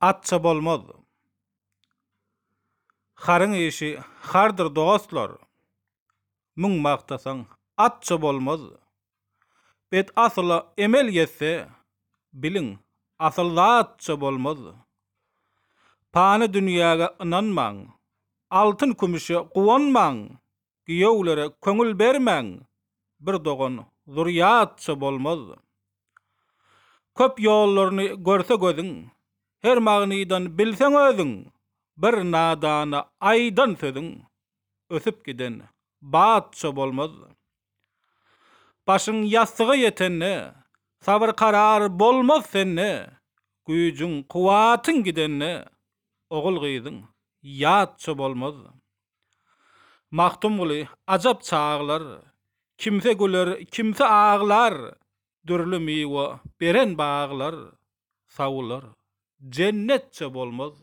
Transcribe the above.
Atça bolmaz. Haryň işi hardyr dostlar. Müň magtasaň atça bolmaz. Bet asyla emel ýetse, biliň asyl zatça bolmaz. Pany dünýäge ynanmaň. Altyn-kümüşe guwanmaň. Giýewlere köňül bermäň, bir dogan zürýatça bolmaz. Köp ýollaryny görse gözüň, her magnydan bilseň özüň, bir nadana aýdan sözüň, ösüp giden batça bolmaz. Başyň ýassyga ýetende, sabyr-karar bolmaz sende, güýjüň-kuwwatyň gidende, ogul-gyzyň ýatça bolmaz. Magtymguly, ajap çaglar, Kimse güler, kimse aglar, Dürli miwe beren baglar, Sawular, jennetçe bolmaz.